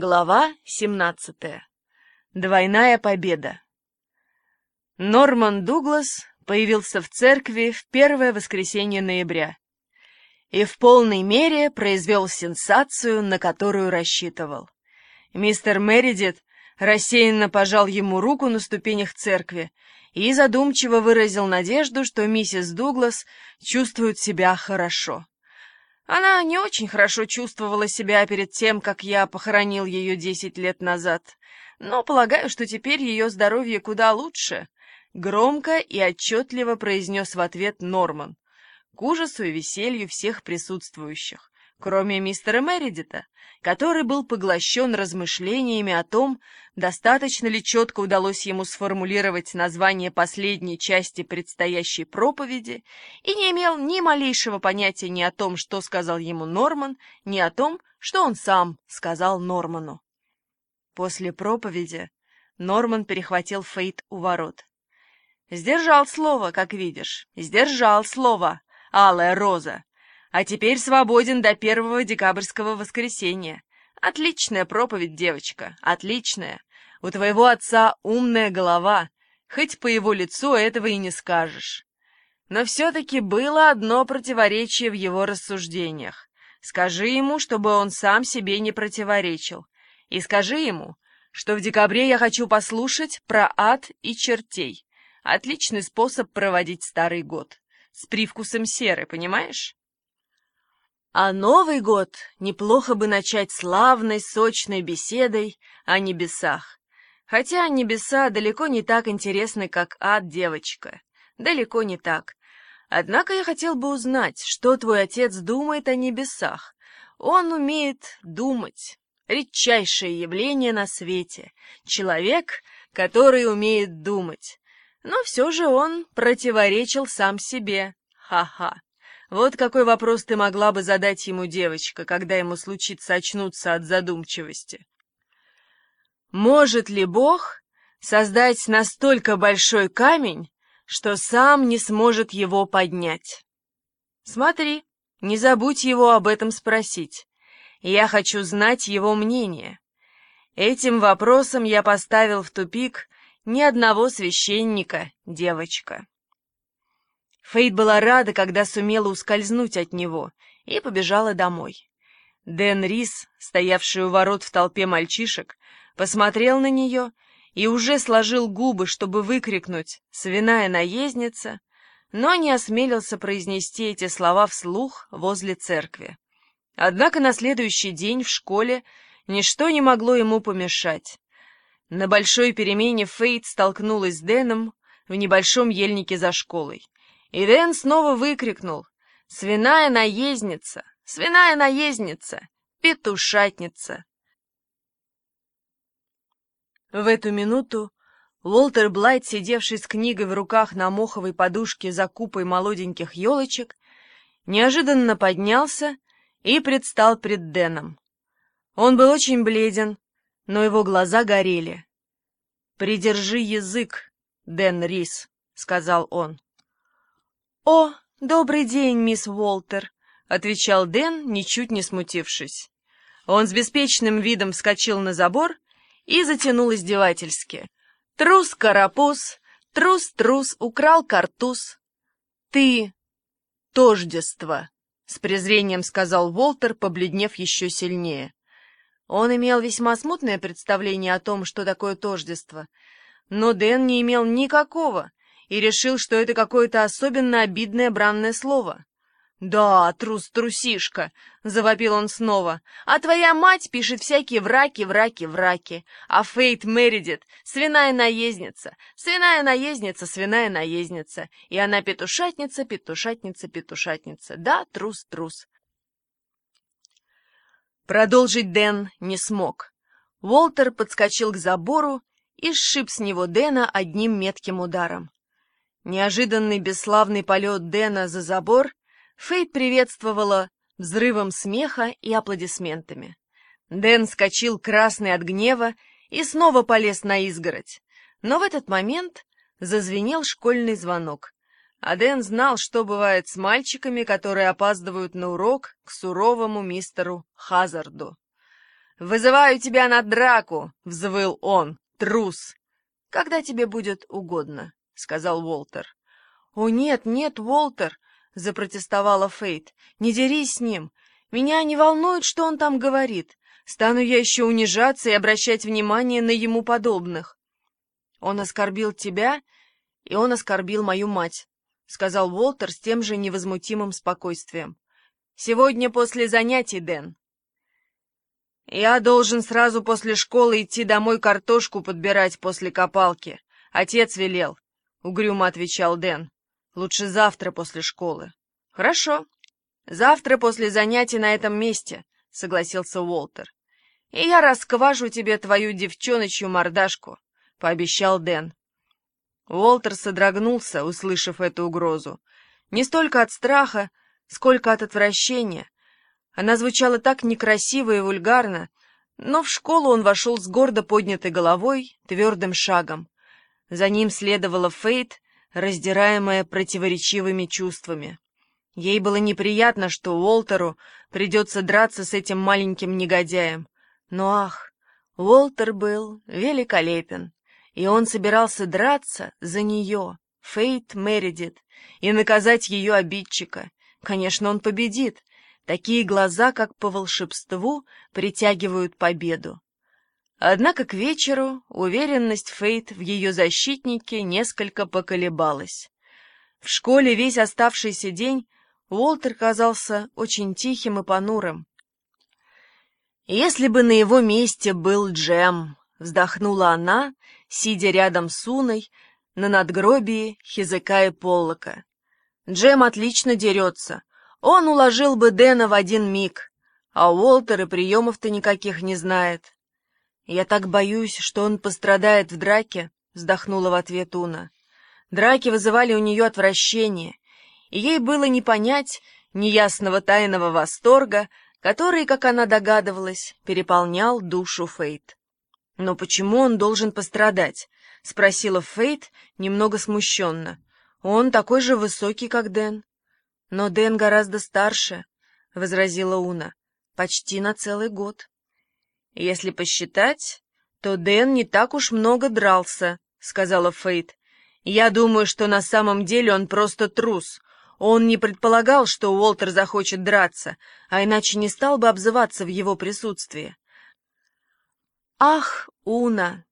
Глава 17. Двойная победа. Норман Дуглас появился в церкви в первое воскресенье ноября и в полной мере произвел сенсацию, на которую рассчитывал. Мистер Мередит рассеянно пожал ему руку на ступенях церкви и задумчиво выразил надежду, что миссис Дуглас чувствует себя хорошо. Она не очень хорошо чувствовала себя перед тем, как я похоронил ее десять лет назад, но полагаю, что теперь ее здоровье куда лучше, — громко и отчетливо произнес в ответ Норман, к ужасу и веселью всех присутствующих кроме мистера Мередита, который был поглощен размышлениями о том, достаточно ли четко удалось ему сформулировать название последней части предстоящей проповеди и не имел ни малейшего понятия ни о том, что сказал ему Норман, ни о том, что он сам сказал Норману. После проповеди Норман перехватил Фейт у ворот. «Сдержал слово, как видишь, сдержал слово, алая роза!» А теперь свободен до первого декабрьского воскресенья. Отличная проповедь, девочка, отличная. У твоего отца умная голова, хоть по его лицу этого и не скажешь. Но все-таки было одно противоречие в его рассуждениях. Скажи ему, чтобы он сам себе не противоречил. И скажи ему, что в декабре я хочу послушать про ад и чертей. Отличный способ проводить старый год. С привкусом серы, понимаешь? А Новый год неплохо бы начать славной, сочной беседой о небесах. Хотя небеса далеко не так интересны, как ад, девочка. Далеко не так. Однако я хотел бы узнать, что твой отец думает о небесах. Он умеет думать. Редчайшее явление на свете. Человек, который умеет думать. Но все же он противоречил сам себе. Ха-ха. Вот какой вопрос ты могла бы задать ему, девочка, когда ему случится очнуться от задумчивости. Может ли Бог создать настолько большой камень, что сам не сможет его поднять? Смотри, не забудь его об этом спросить. Я хочу знать его мнение. Этим вопросом я поставил в тупик ни одного священника, девочка. Фейт была рада, когда сумела ускользнуть от него, и побежала домой. Дэн Рис, стоявший у ворот в толпе мальчишек, посмотрел на нее и уже сложил губы, чтобы выкрикнуть «свиная наездница», но не осмелился произнести эти слова вслух возле церкви. Однако на следующий день в школе ничто не могло ему помешать. На большой перемене Фейт столкнулась с Дэном в небольшом ельнике за школой. И Дэн снова выкрикнул «Свиная наездница! Свиная наездница! Петушатница!» В эту минуту Уолтер Блайт, сидевший с книгой в руках на моховой подушке за купой молоденьких елочек, неожиданно поднялся и предстал пред Дэном. Он был очень бледен, но его глаза горели. «Придержи язык, Дэн Рис», — сказал он. «О, добрый день, мисс Уолтер», — отвечал Дэн, ничуть не смутившись. Он с беспечным видом вскочил на забор и затянул издевательски. «Трус-карапуз, трус-трус, украл картуз». «Ты тождество», — с презрением сказал Уолтер, побледнев еще сильнее. Он имел весьма смутное представление о том, что такое тождество, но Дэн не имел никакого, и решил, что это какое-то особенно обидное бранное слово. «Да, трус-трусишка!» — завопил он снова. «А твоя мать пишет всякие враки, враки, враки. А Фейт Мередит — свиная наездница, свиная наездница, свиная наездница. И она петушатница, петушатница, петушатница. Да, трус-трус». Продолжить Дэн не смог. Уолтер подскочил к забору и сшиб с него Дэна одним метким ударом. Неожиданный бесславный полет Дэна за забор Фейт приветствовала взрывом смеха и аплодисментами. Дэн скочил красный от гнева и снова полез на изгородь. Но в этот момент зазвенел школьный звонок. А Дэн знал, что бывает с мальчиками, которые опаздывают на урок к суровому мистеру Хазарду. «Вызываю тебя на драку!» — взвыл он. «Трус!» «Когда тебе будет угодно», — сказал Уолтер. «О, нет, нет, Уолтер!» — запротестовала Фейт. «Не дерись с ним. Меня не волнует, что он там говорит. Стану я еще унижаться и обращать внимание на ему подобных». «Он оскорбил тебя, и он оскорбил мою мать», — сказал Уолтер с тем же невозмутимым спокойствием. «Сегодня после занятий, Дэн, «Я должен сразу после школы идти домой картошку подбирать после копалки. Отец велел», — угрюмо отвечал Дэн. «Лучше завтра после школы». «Хорошо. Завтра после занятий на этом месте», — согласился Уолтер. «И я раскважу тебе твою девчоночью мордашку», — пообещал Дэн. Уолтер содрогнулся, услышав эту угрозу. Не столько от страха, сколько от отвращения — она звучала так некрасиво и вульгарно, но в школу он вошел с гордо поднятой головой, твердым шагом. За ним следовала Фейт, раздираемая противоречивыми чувствами. Ей было неприятно, что Уолтеру придется драться с этим маленьким негодяем. Но ах, Уолтер был великолепен, и он собирался драться за нее, Фейт Мередит, и наказать ее обидчика. Конечно, он победит, Такие глаза, как по волшебству, притягивают победу. Однако к вечеру уверенность Фейт в ее защитнике несколько поколебалась. В школе весь оставшийся день Уолтер казался очень тихим и понурым. «Если бы на его месте был Джем», — вздохнула она, сидя рядом с Уной на надгробии Хизекая Поллока. «Джем отлично дерется, он уложил бы Дэна в один миг, а Уолтер и приемов-то никаких не знает. «Я так боюсь, что он пострадает в драке», — вздохнула в ответ Уна. Драки вызывали у нее отвращение, и ей было не понять неясного тайного восторга, который, как она догадывалась, переполнял душу Фейт. «Но почему он должен пострадать?» — спросила Фейт немного смущенно. «Он такой же высокий, как Дэн». «Но Дэн гораздо старше», — возразила Уна, — «почти на целый год». «Если посчитать, то Дэн не так уж много дрался», — сказала Фейт. «Я думаю, что на самом деле он просто трус. Он не предполагал, что Уолтер захочет драться, а иначе не стал бы обзываться в его присутствии». «Ах, Уна,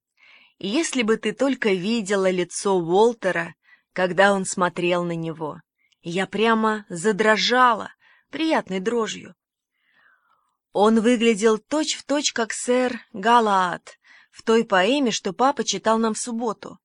если бы ты только видела лицо Уолтера, когда он смотрел на него!» Я прямо задрожала, приятной дрожью. Он выглядел точь-в-точь, точь, как сэр Галаад в той поэме, что папа читал нам в субботу.